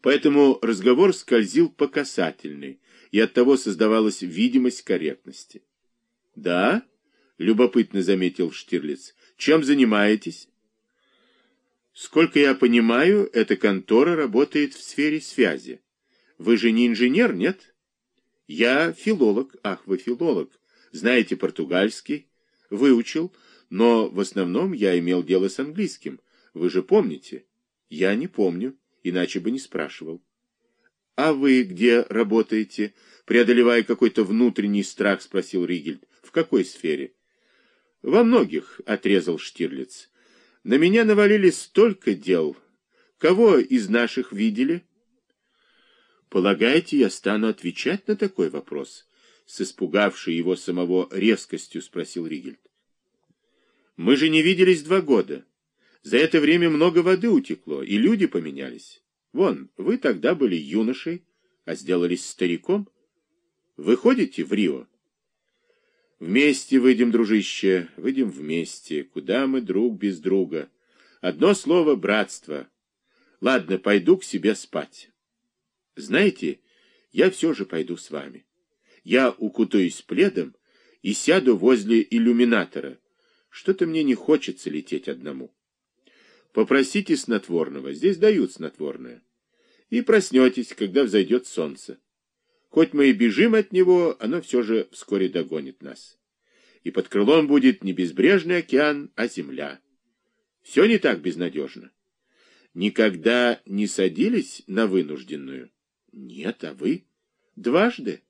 Поэтому разговор скользил по касательной, и оттого создавалась видимость корректности. «Да?» — любопытно заметил Штирлиц. «Чем занимаетесь?» «Сколько я понимаю, эта контора работает в сфере связи. Вы же не инженер, нет?» «Я филолог. Ах, вы филолог. Знаете португальский?» «Выучил, но в основном я имел дело с английским. Вы же помните?» «Я не помню, иначе бы не спрашивал». «А вы где работаете?» Преодолевая какой-то внутренний страх, спросил Ригельд. «В какой сфере?» «Во многих», — отрезал Штирлиц. «На меня навалили столько дел. Кого из наших видели?» «Полагаете, я стану отвечать на такой вопрос?» С испугавшей его самого резкостью спросил Ригельд. «Мы же не виделись два года. За это время много воды утекло, и люди поменялись. Вон, вы тогда были юношей, а сделались стариком. Вы ходите в Рио? Вместе выйдем, дружище, выйдем вместе. Куда мы друг без друга? Одно слово — братство. Ладно, пойду к себе спать. Знаете, я все же пойду с вами. Я укутаюсь пледом и сяду возле иллюминатора. Что-то мне не хочется лететь одному. Попросите снотворного, здесь дают снотворное. И проснетесь, когда взойдет солнце. Хоть мы и бежим от него, оно все же вскоре догонит нас. И под крылом будет не безбрежный океан, а земля. Все не так безнадежно. Никогда не садились на вынужденную? Нет, а вы? Дважды?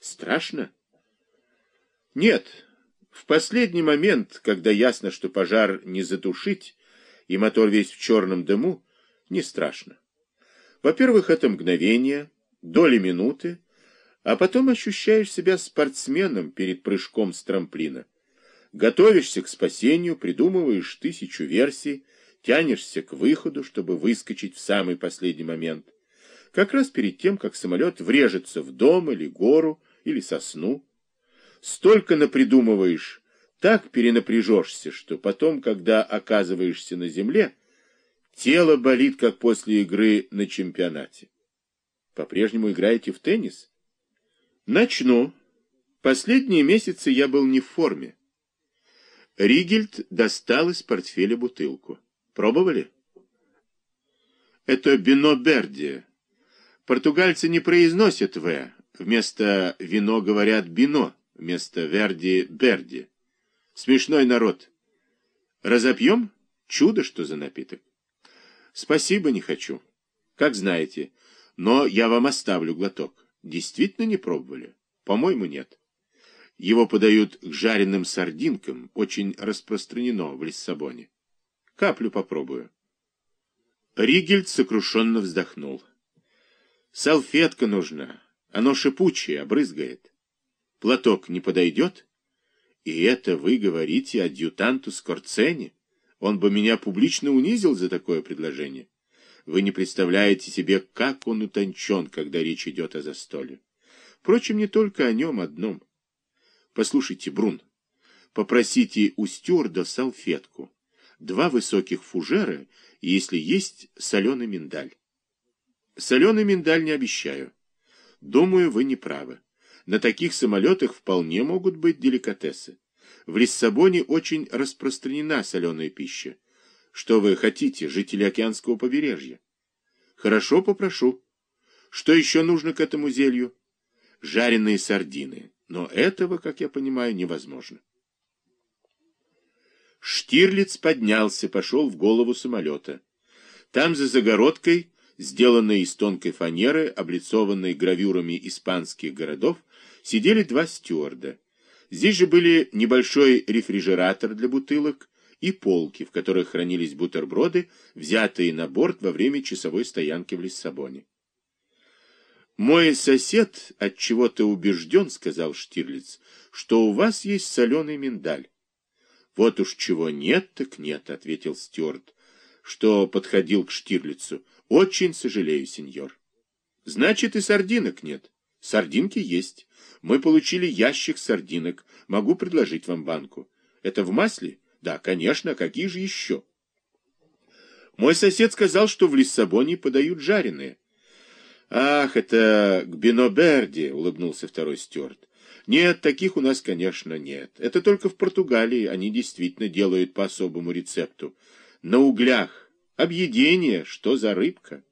Страшно? Нет. В последний момент, когда ясно, что пожар не затушить, и мотор весь в черном дыму, не страшно. Во-первых, это мгновение, доли минуты, а потом ощущаешь себя спортсменом перед прыжком с трамплина. Готовишься к спасению, придумываешь тысячу версий, тянешься к выходу, чтобы выскочить в самый последний момент. Как раз перед тем, как самолет врежется в дом или гору, или сосну. Столько напридумываешь, так перенапряжешься, что потом, когда оказываешься на земле, тело болит, как после игры на чемпионате. По-прежнему играете в теннис? Начну. Последние месяцы я был не в форме. Ригельд достал из портфеля бутылку. Пробовали? Это вино Берди. Португальцы не произносят «в». Вместо «вино» говорят «бино», вместо «верди» — «берди». Смешной народ. Разопьем? Чудо, что за напиток. Спасибо, не хочу. Как знаете. Но я вам оставлю глоток. Действительно не пробовали? По-моему, нет. Его подают к жареным сардинкам, очень распространено в Лиссабоне. Каплю попробую. Ригельд сокрушенно вздохнул. Салфетка нужна. Оно шипучее, обрызгает. Платок не подойдет? И это вы говорите адъютанту Скорцени? Он бы меня публично унизил за такое предложение. Вы не представляете себе, как он утончен, когда речь идет о застолье. Впрочем, не только о нем одном. Послушайте, Брун, попросите у стюарда салфетку, два высоких фужера если есть, соленый миндаль. Соленый миндаль не обещаю. Думаю, вы не правы. На таких самолетах вполне могут быть деликатесы. В Лиссабоне очень распространена соленая пища. Что вы хотите, жители океанского побережья? Хорошо, попрошу. Что еще нужно к этому зелью? Жареные сардины. Но этого, как я понимаю, невозможно. Штирлиц поднялся, пошел в голову самолета. Там за загородкой, сделанной из тонкой фанеры, облицованной гравюрами испанских городов, сидели два стюарда. Здесь же были небольшой рефрижератор для бутылок и полки, в которых хранились бутерброды, взятые на борт во время часовой стоянки в Лиссабоне. «Мой сосед от чего то убежден, — сказал Штирлиц, — что у вас есть соленый миндаль». «Вот уж чего нет, так нет», — ответил Стюарт, что подходил к Штирлицу. «Очень сожалею, сеньор». «Значит, и сардинок нет». Сардинки есть. Мы получили ящик сардинок. Могу предложить вам банку. Это в масле? Да, конечно. Какие же еще? Мой сосед сказал, что в Лиссабоне подают жареные. Ах, это к Биноберде, улыбнулся второй стюарт. Нет, таких у нас, конечно, нет. Это только в Португалии они действительно делают по особому рецепту. На углях. Объедение, что за рыбка?